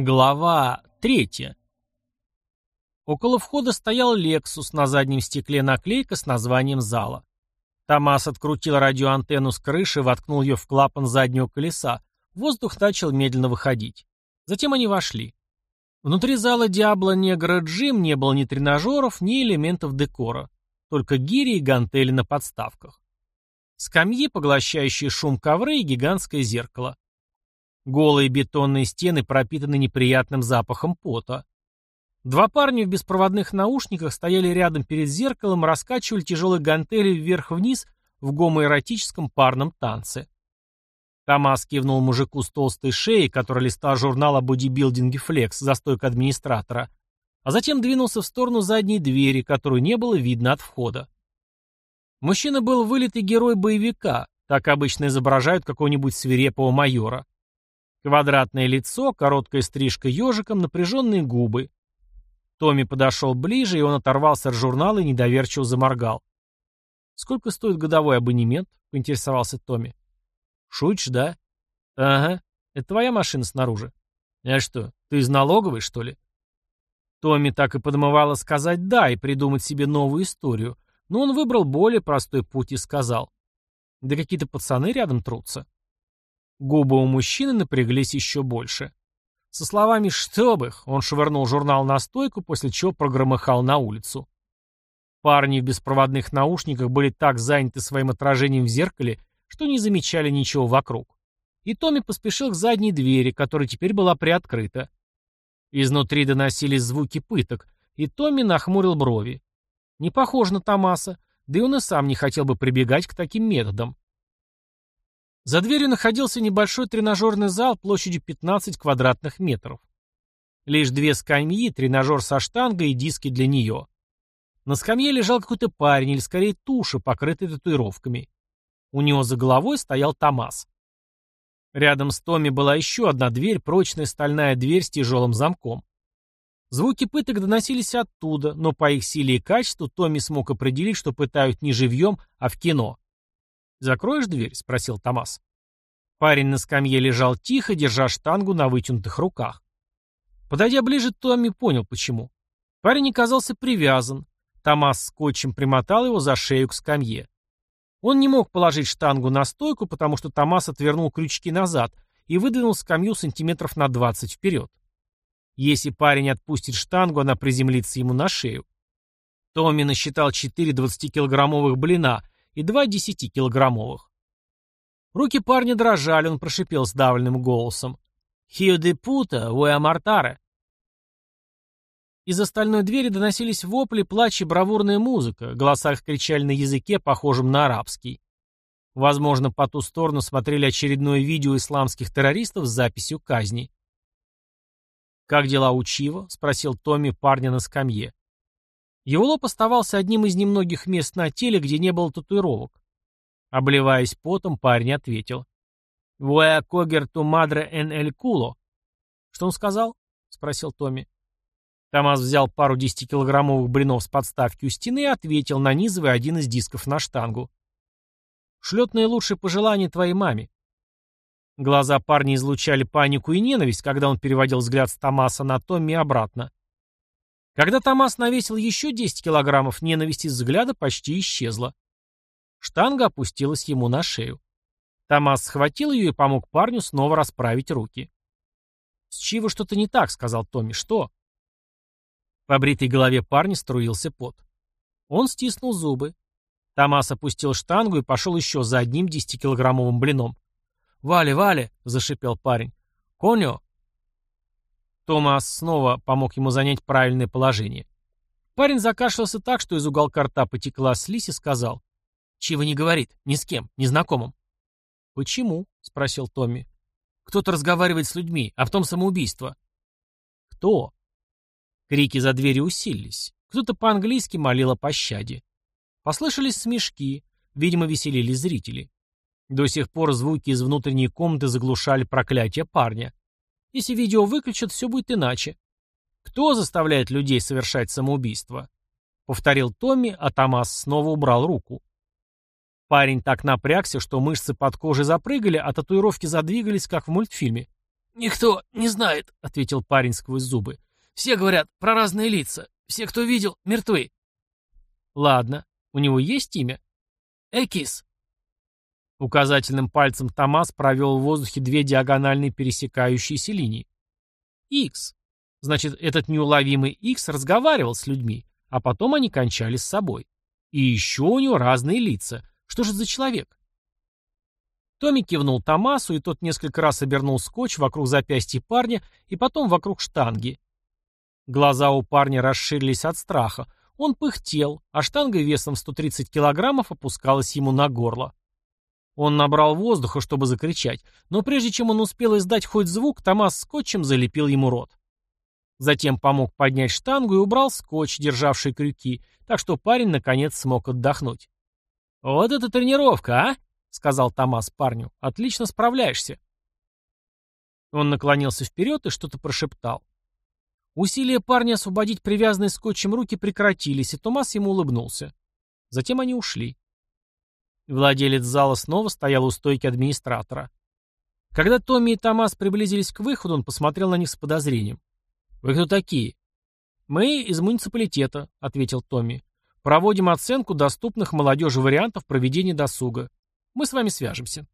Глава третья. Около входа стоял «Лексус», на заднем стекле наклейка с названием зала. Томас открутил радиоантенну с крыши, воткнул ее в клапан заднего колеса. Воздух начал медленно выходить. Затем они вошли. Внутри зала Диабло Негра Джим не было ни тренажеров, ни элементов декора. Только гири и гантели на подставках. Скамьи, поглощающие шум ковры и гигантское зеркало. Голые бетонные стены пропитаны неприятным запахом пота. Два парня в беспроводных наушниках стояли рядом перед зеркалом и раскачивали тяжелые гантели вверх-вниз в гомоэротическом парном танце. Томас кивнул мужику с толстой шеей, который листал журнал о бодибилдинге «Флекс» за стойкой администратора, а затем двинулся в сторону задней двери, которую не было видно от входа. Мужчина был вылитый герой боевика, так обычно изображают какого-нибудь свирепого майора. Квадратное лицо, короткая стрижка ежиком, напряженные губы. Томми подошел ближе, и он оторвался от журнала и недоверчиво заморгал. «Сколько стоит годовой абонемент?» — поинтересовался Томми. «Шутишь, да?» «Ага. Это твоя машина снаружи?» «А что, ты из налоговой, что ли?» Томми так и подмывало сказать «да» и придумать себе новую историю, но он выбрал более простой путь и сказал. «Да какие-то пацаны рядом трутся». Губы у мужчины напряглись еще больше. Со словами «чтоб их» он швырнул журнал на стойку, после чего прогромыхал на улицу. Парни в беспроводных наушниках были так заняты своим отражением в зеркале, что не замечали ничего вокруг. И Томми поспешил к задней двери, которая теперь была приоткрыта. Изнутри доносились звуки пыток, и Томми нахмурил брови. Не похоже на Томаса, да и он и сам не хотел бы прибегать к таким методам. За дверью находился небольшой тренажерный зал площадью 15 квадратных метров. Лишь две скамьи, тренажер со штангой и диски для нее. На скамье лежал какой-то парень, или скорее туша, покрытая татуировками. У него за головой стоял Томас. Рядом с Томми была еще одна дверь, прочная стальная дверь с тяжелым замком. Звуки пыток доносились оттуда, но по их силе и качеству Томми смог определить, что пытают не живьем, а в кино. «Закроешь дверь?» — спросил Томас. Парень на скамье лежал тихо, держа штангу на вытянутых руках. Подойдя ближе, Томми понял, почему. Парень оказался привязан. Томас скотчем примотал его за шею к скамье. Он не мог положить штангу на стойку, потому что Томас отвернул крючки назад и выдвинул скамью сантиметров на 20 вперед. Если парень отпустит штангу, она приземлится ему на шею. Томми насчитал 4 20-килограммовых блина и два 10-килограммовых. Руки парня дрожали, он прошипел сдавленным голосом. «Хио де пута, уэ мартаре». Из остальной двери доносились вопли, плач и бравурная музыка, голоса их кричали на языке, похожем на арабский. Возможно, по ту сторону смотрели очередное видео исламских террористов с записью казни. «Как дела у Чива?» — спросил Томми парня на скамье. Его лоб оставался одним из немногих мест на теле, где не было татуировок. Обливаясь потом, парень ответил. «Вуэ когер ту мадре эн эль куло». «Что он сказал?» — спросил Томми. Томас взял пару десятикилограммовых блинов с подставки у стены и ответил, нанизывая один из дисков на штангу. «Шлет наилучшие пожелания твоей маме». Глаза парня излучали панику и ненависть, когда он переводил взгляд с Томаса на Томми обратно. Когда Томас навесил еще 10 килограммов, ненависть из взгляда почти исчезла. Штанга опустилась ему на шею. Томас схватил ее и помог парню снова расправить руки. «С чего что-то не так?» — сказал Томми. «Что?» По бритой голове парня струился пот. Он стиснул зубы. Томас опустил штангу и пошел еще за одним десятикилограммовым блином. «Вали, Вали!» — зашипел парень. «Коню!» Томас снова помог ему занять правильное положение. Парень закашлялся так, что из уголка рта потекла слизь и сказал. «Чего не говорит? Ни с кем, незнакомым». «Почему?» — спросил Томми. «Кто-то разговаривает с людьми, а в том самоубийство». «Кто?» Крики за дверью усилились. Кто-то по-английски молил о пощаде. Послышались смешки, видимо, веселились зрители. До сих пор звуки из внутренней комнаты заглушали проклятие парня. Если видео выключат, все будет иначе. Кто заставляет людей совершать самоубийство? Повторил Томми, а Томас снова убрал руку. Парень так напрягся, что мышцы под кожей запрыгали, а татуировки задвигались, как в мультфильме. «Никто не знает», — ответил парень сквозь зубы. «Все говорят про разные лица. Все, кто видел, мертвы». «Ладно. У него есть имя?» «Экис». Указательным пальцем Томас провел в воздухе две диагональные пересекающиеся линии. «Икс». Значит, этот неуловимый Икс разговаривал с людьми, а потом они кончались с собой. И еще у него разные лица. Что же за человек? Томми кивнул Томасу, и тот несколько раз обернул скотч вокруг запястья парня и потом вокруг штанги. Глаза у парня расширились от страха. Он пыхтел, а штанга весом 130 килограммов опускалась ему на горло. Он набрал воздуха, чтобы закричать, но прежде чем он успел издать хоть звук, Томас скотчем залепил ему рот. Затем помог поднять штангу и убрал скотч, державший крюки, так что парень наконец смог отдохнуть. «Вот это тренировка, а!» — сказал Томас парню. «Отлично справляешься». Он наклонился вперед и что-то прошептал. Усилия парня освободить привязанные скотчем руки прекратились, и Томас ему улыбнулся. Затем они ушли. Владелец зала снова стоял у стойки администратора. Когда Томми и Томас приблизились к выходу, он посмотрел на них с подозрением. «Вы кто такие?» «Мы из муниципалитета», — ответил Томми. «Проводим оценку доступных молодежи вариантов проведения досуга. Мы с вами свяжемся».